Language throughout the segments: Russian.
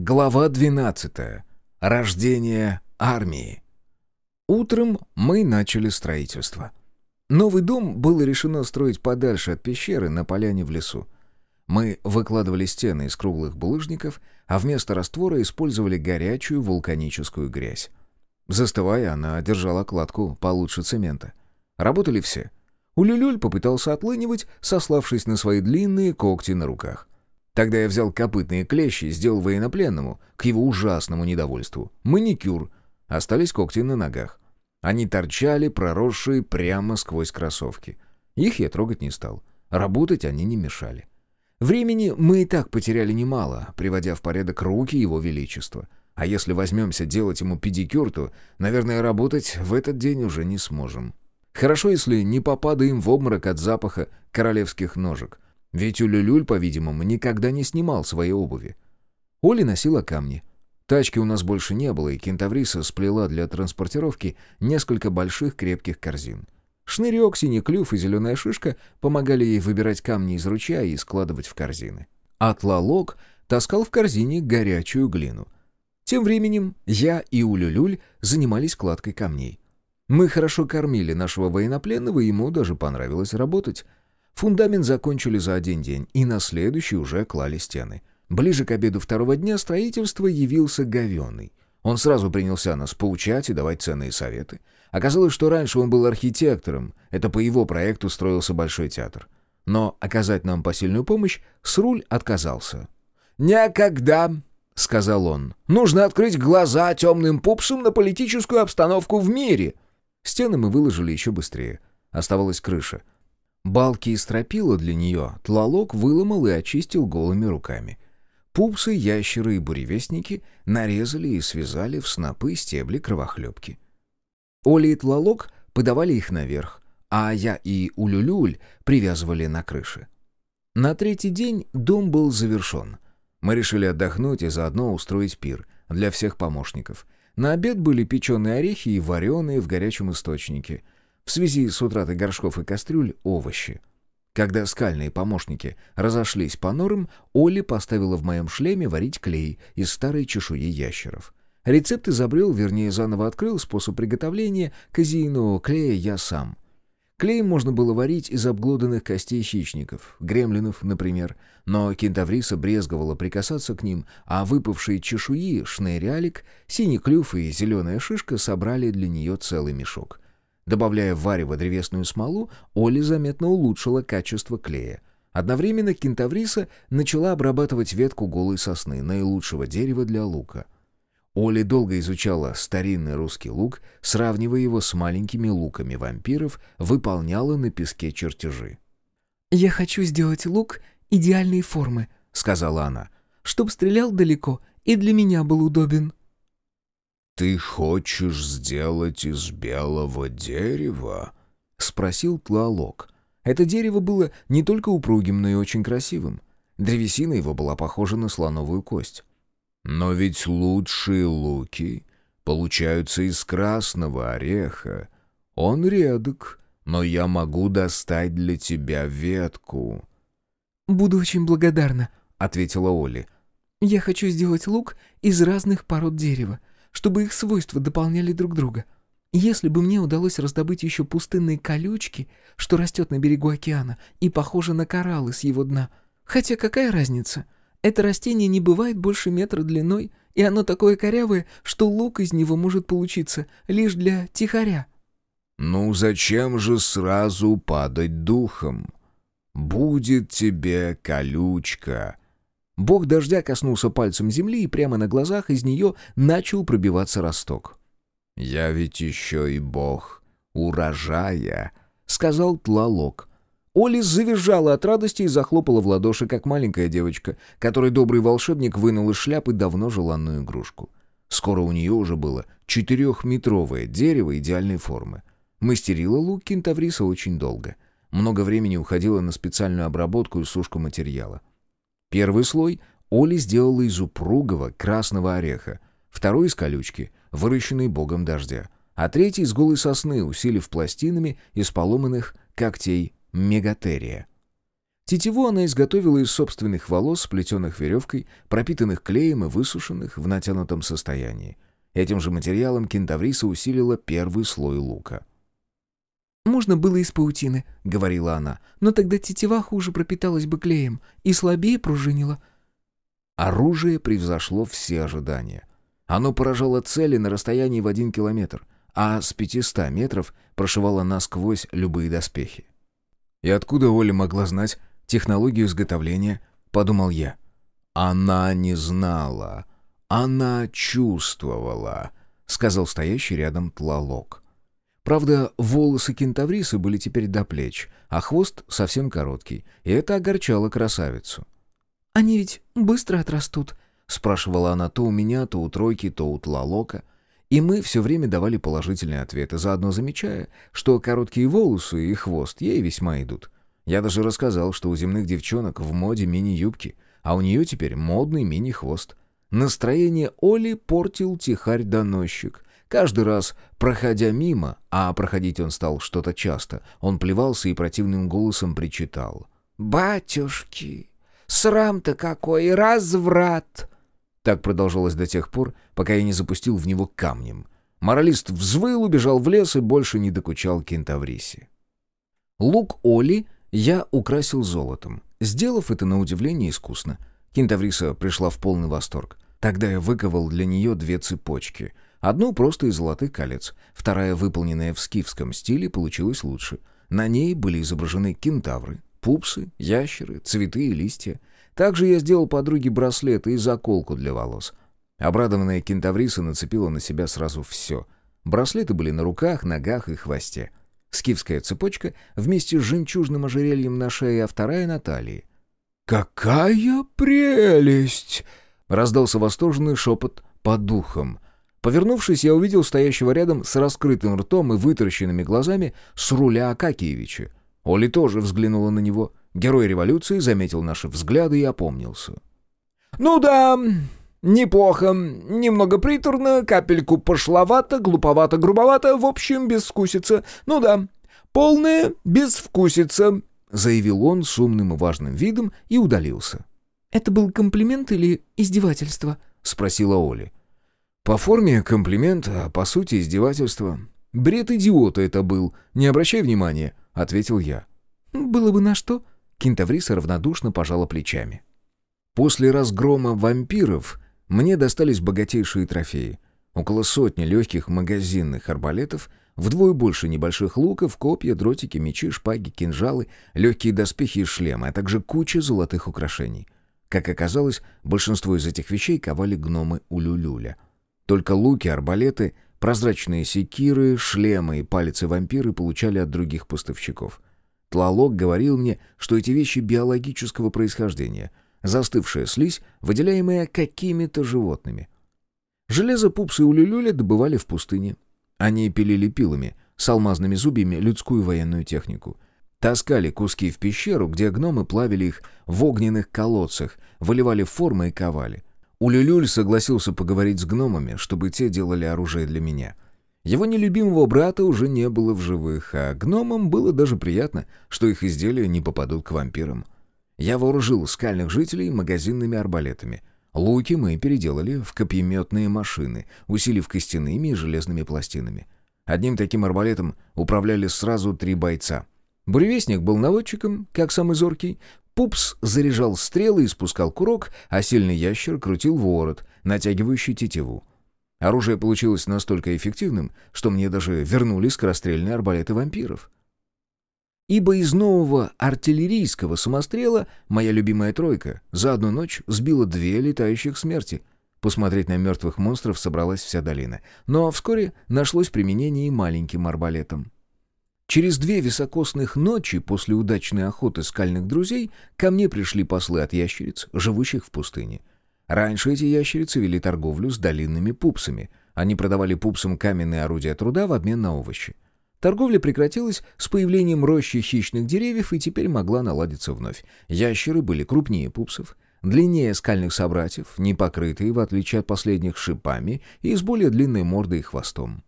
Глава 12. Рождение армии. Утром мы начали строительство. Новый дом было решено строить подальше от пещеры на поляне в лесу. Мы выкладывали стены из круглых булыжников, а вместо раствора использовали горячую вулканическую грязь. Застывая, она держала кладку получше цемента. Работали все. Улюлюль попытался отлынивать, сославшись на свои длинные когти на руках. Тогда я взял копытные клещи и сделал военнопленному, к его ужасному недовольству, маникюр. Остались когти на ногах. Они торчали, проросшие прямо сквозь кроссовки. Их я трогать не стал. Работать они не мешали. Времени мы и так потеряли немало, приводя в порядок руки его величества. А если возьмемся делать ему педикюр, то, наверное, работать в этот день уже не сможем. Хорошо, если не попадаем в обморок от запаха королевских ножек — ведь Улюлюль, по-видимому, никогда не снимал своей обуви. Оля носила камни. Тачки у нас больше не было, и кентавриса сплела для транспортировки несколько больших крепких корзин. Шнырек, синий клюв и зеленая шишка помогали ей выбирать камни из ручья и складывать в корзины. Атлалок таскал в корзине горячую глину. Тем временем я и Улюлюль занимались кладкой камней. Мы хорошо кормили нашего военнопленного, и ему даже понравилось работать — Фундамент закончили за один день, и на следующий уже клали стены. Ближе к обеду второго дня строительства явился Говеный. Он сразу принялся нас поучать и давать ценные советы. Оказалось, что раньше он был архитектором, это по его проекту строился Большой театр. Но оказать нам посильную помощь Сруль отказался. «Никогда!» — сказал он. «Нужно открыть глаза темным пупсам на политическую обстановку в мире!» Стены мы выложили еще быстрее. Оставалась крыша — Балки и стропила для нее тлалок выломал и очистил голыми руками. Пупсы, ящеры и буревестники нарезали и связали в снопы стебли кровохлебки. Оля и тлалок подавали их наверх, а я и Улюлюль привязывали на крыше. На третий день дом был завершен. Мы решили отдохнуть и заодно устроить пир для всех помощников. На обед были печеные орехи и вареные в горячем источнике — в связи с утратой горшков и кастрюль — овощи. Когда скальные помощники разошлись по норам, Олли поставила в моем шлеме варить клей из старой чешуи ящеров. Рецепт изобрел, вернее, заново открыл способ приготовления казеинового клея я сам. Клей можно было варить из обглоданных костей хищников, гремлинов, например, но кентавриса брезговала прикасаться к ним, а выпавшие чешуи, шнейрялик, синий клюв и зеленая шишка собрали для нее целый мешок — Добавляя в варево древесную смолу, Оля заметно улучшила качество клея. Одновременно кентавриса начала обрабатывать ветку голой сосны, наилучшего дерева для лука. Оля долго изучала старинный русский лук, сравнивая его с маленькими луками вампиров, выполняла на песке чертежи. «Я хочу сделать лук идеальной формы», — сказала она, — «чтоб стрелял далеко и для меня был удобен». «Ты хочешь сделать из белого дерева?» — спросил Тлалок. Это дерево было не только упругим, но и очень красивым. Древесина его была похожа на слоновую кость. «Но ведь лучшие луки получаются из красного ореха. Он редок, но я могу достать для тебя ветку». «Буду очень благодарна», — ответила Оли. «Я хочу сделать лук из разных пород дерева чтобы их свойства дополняли друг друга. Если бы мне удалось раздобыть еще пустынные колючки, что растет на берегу океана и похоже на кораллы с его дна. Хотя какая разница? Это растение не бывает больше метра длиной, и оно такое корявое, что лук из него может получиться лишь для тихоря. «Ну зачем же сразу падать духом? Будет тебе колючка!» Бог дождя коснулся пальцем земли, и прямо на глазах из нее начал пробиваться росток. «Я ведь еще и бог урожая», — сказал Тлалок. Олис завизжала от радости и захлопала в ладоши, как маленькая девочка, которой добрый волшебник вынул из шляпы давно желанную игрушку. Скоро у нее уже было четырехметровое дерево идеальной формы. Мастерила лук кентавриса очень долго. Много времени уходило на специальную обработку и сушку материала. Первый слой Оли сделала из упругого красного ореха, второй из колючки, выращенной богом дождя, а третий из голой сосны, усилив пластинами из поломанных когтей мегатерия. Тетиву она изготовила из собственных волос, сплетенных веревкой, пропитанных клеем и высушенных в натянутом состоянии. Этим же материалом кентавриса усилила первый слой лука. «Можно было из паутины», — говорила она, «но тогда тетива хуже пропиталась бы клеем и слабее пружинила». Оружие превзошло все ожидания. Оно поражало цели на расстоянии в один километр, а с 500 метров прошивало насквозь любые доспехи. И откуда Оля могла знать технологию изготовления, подумал я. Она не знала, она чувствовала, сказал стоящий рядом Тлалок. Правда, волосы кентаврисы были теперь до плеч, а хвост совсем короткий, и это огорчало красавицу. «Они ведь быстро отрастут», — спрашивала она то у меня, то у Тройки, то у Тлалока. И мы все время давали положительные ответы, заодно замечая, что короткие волосы и хвост ей весьма идут. Я даже рассказал, что у земных девчонок в моде мини-юбки, а у нее теперь модный мини-хвост. Настроение Оли портил тихарь-доносчик. Каждый раз, проходя мимо, а проходить он стал что-то часто, он плевался и противным голосом причитал. «Батюшки, срам-то какой, разврат!» Так продолжалось до тех пор, пока я не запустил в него камнем. Моралист взвыл, убежал в лес и больше не докучал кентаврисе. Лук Оли я украсил золотом, сделав это на удивление искусно. Кентавриса пришла в полный восторг. Тогда я выковал для нее две цепочки. Одну просто из золотых колец, вторая, выполненная в скифском стиле, получилась лучше. На ней были изображены кентавры, пупсы, ящеры, цветы и листья. Также я сделал подруге браслеты и заколку для волос. Обрадованная кентавриса нацепила на себя сразу все. Браслеты были на руках, ногах и хвосте. Скифская цепочка вместе с жемчужным ожерельем на шее, а вторая на талии. «Какая прелесть!» — раздался восторженный шепот по духам. Повернувшись, я увидел стоящего рядом с раскрытым ртом и вытаращенными глазами с руля Акакиевича. Оли тоже взглянула на него. Герой революции заметил наши взгляды и опомнился. «Ну да, неплохо. Немного приторно, капельку пошловато, глуповато, грубовато, в общем, безвкусица. Ну да, полная безвкусица», — заявил он с умным и важным видом и удалился. «Это был комплимент или издевательство?» — спросила Оля. «По форме комплимент, а по сути издевательство. Бред идиота это был, не обращай внимания», — ответил я. «Было бы на что?» — Кентавриса равнодушно пожала плечами. После разгрома вампиров мне достались богатейшие трофеи. Около сотни легких магазинных арбалетов, вдвое больше небольших луков, копья, дротики, мечи, шпаги, кинжалы, легкие доспехи и шлемы, а также куча золотых украшений. Как оказалось, большинство из этих вещей ковали гномы Улюлюля. Только луки, арбалеты, прозрачные секиры, шлемы и палицы-вампиры получали от других поставщиков. Тлалок говорил мне, что эти вещи биологического происхождения, застывшая слизь, выделяемая какими-то животными. Железо пупсы у люлюля добывали в пустыне. Они пилили пилами, с алмазными зубьями людскую военную технику. Таскали куски в пещеру, где гномы плавили их в огненных колодцах, выливали формы и ковали. Улюлюль согласился поговорить с гномами, чтобы те делали оружие для меня — его нелюбимого брата уже не было в живых, а гномам было даже приятно, что их изделия не попадут к вампирам. Я вооружил скальных жителей магазинными арбалетами. Луки мы переделали в копьеметные машины, усилив костяными и железными пластинами. Одним таким арбалетом управляли сразу три бойца. Буревестник был наводчиком, как самый зоркий. Пупс заряжал стрелы и спускал курок, а сильный ящер крутил ворот, натягивающий тетиву. Оружие получилось настолько эффективным, что мне даже вернули скорострельные арбалеты вампиров. Ибо из нового артиллерийского самострела моя любимая тройка за одну ночь сбила две летающих смерти. Посмотреть на мертвых монстров собралась вся долина. Но вскоре нашлось применение и маленьким арбалетом. Через две високосных ночи после удачной охоты скальных друзей ко мне пришли послы от ящериц, живущих в пустыне. Раньше эти ящерицы вели торговлю с долинными пупсами. Они продавали пупсам каменные орудия труда в обмен на овощи. Торговля прекратилась с появлением рощи хищных деревьев и теперь могла наладиться вновь. Ящеры были крупнее пупсов, длиннее скальных собратьев, не покрытые, в отличие от последних, шипами и с более длинной мордой и хвостом.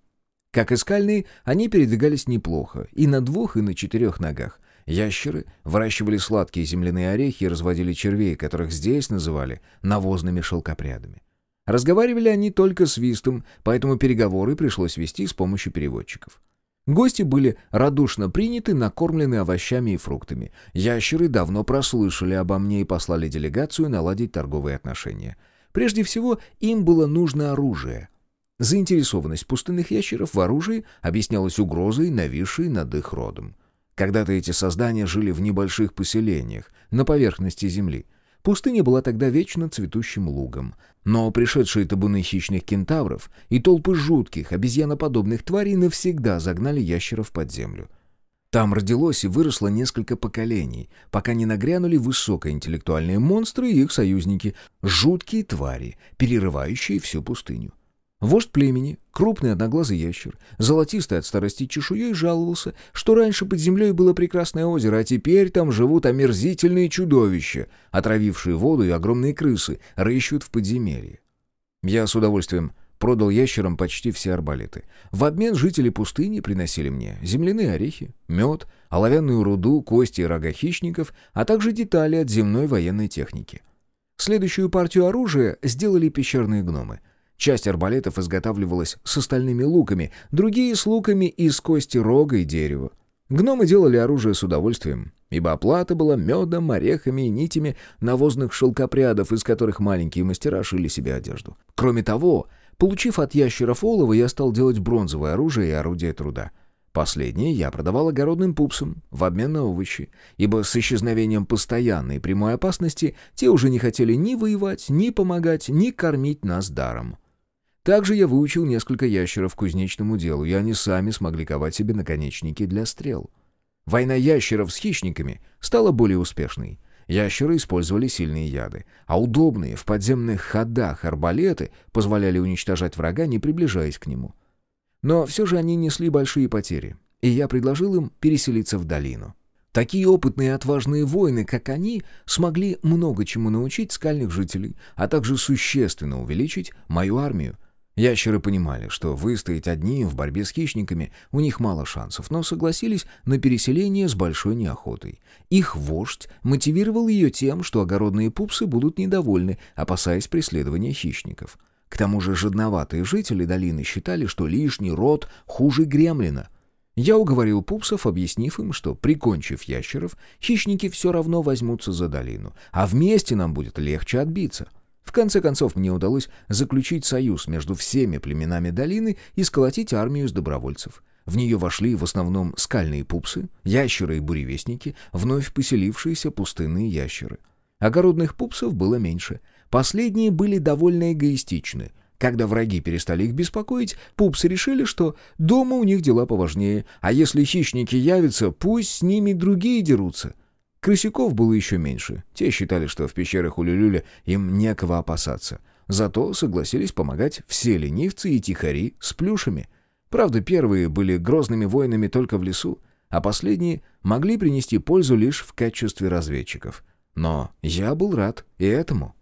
Как и скальные, они передвигались неплохо, и на двух, и на четырех ногах. Ящеры выращивали сладкие земляные орехи и разводили червей, которых здесь называли навозными шелкопрядами. Разговаривали они только свистом, поэтому переговоры пришлось вести с помощью переводчиков. Гости были радушно приняты, накормлены овощами и фруктами. Ящеры давно прослышали обо мне и послали делегацию наладить торговые отношения. Прежде всего, им было нужно оружие. Заинтересованность пустынных ящеров в оружии объяснялась угрозой, нависшей над их родом. Когда-то эти создания жили в небольших поселениях, на поверхности земли. Пустыня была тогда вечно цветущим лугом. Но пришедшие табуны хищных кентавров и толпы жутких, обезьяноподобных тварей навсегда загнали ящеров под землю. Там родилось и выросло несколько поколений, пока не нагрянули высокоинтеллектуальные монстры и их союзники, жуткие твари, перерывающие всю пустыню. Вождь племени, крупный одноглазый ящер, золотистый от старости чешуей, жаловался, что раньше под землей было прекрасное озеро, а теперь там живут омерзительные чудовища, отравившие воду и огромные крысы, рыщут в подземелье. Я с удовольствием продал ящерам почти все арбалеты. В обмен жители пустыни приносили мне земляные орехи, мед, оловянную руду, кости и рога хищников, а также детали от земной военной техники. Следующую партию оружия сделали пещерные гномы — Часть арбалетов изготавливалась с остальными луками, другие — с луками из кости рога и дерева. Гномы делали оружие с удовольствием, ибо оплата была медом, орехами и нитями навозных шелкопрядов, из которых маленькие мастера шили себе одежду. Кроме того, получив от ящеров олово, я стал делать бронзовое оружие и орудие труда. Последнее я продавал огородным пупсам в обмен на овощи, ибо с исчезновением постоянной прямой опасности те уже не хотели ни воевать, ни помогать, ни кормить нас даром. Также я выучил несколько ящеров кузнечному делу, и они сами смогли ковать себе наконечники для стрел. Война ящеров с хищниками стала более успешной. Ящеры использовали сильные яды, а удобные в подземных ходах арбалеты позволяли уничтожать врага, не приближаясь к нему. Но все же они несли большие потери, и я предложил им переселиться в долину. Такие опытные и отважные воины, как они, смогли много чему научить скальных жителей, а также существенно увеличить мою армию — Ящеры понимали, что выстоять одни в борьбе с хищниками у них мало шансов, но согласились на переселение с большой неохотой. Их вождь мотивировал ее тем, что огородные пупсы будут недовольны, опасаясь преследования хищников. К тому же жадноватые жители долины считали, что лишний род хуже гремлина. Я уговорил пупсов, объяснив им, что, прикончив ящеров, хищники все равно возьмутся за долину, а вместе нам будет легче отбиться — в конце концов, мне удалось заключить союз между всеми племенами долины и сколотить армию из добровольцев. В нее вошли в основном скальные пупсы, ящеры и буревестники, вновь поселившиеся пустынные ящеры. Огородных пупсов было меньше. Последние были довольно эгоистичны. Когда враги перестали их беспокоить, пупсы решили, что дома у них дела поважнее, а если хищники явятся, пусть с ними другие дерутся. Крысяков было еще меньше. Те считали, что в пещерах у Люлюля им некого опасаться. Зато согласились помогать все ленивцы и тихари с плюшами. Правда, первые были грозными воинами только в лесу, а последние могли принести пользу лишь в качестве разведчиков. Но я был рад и этому.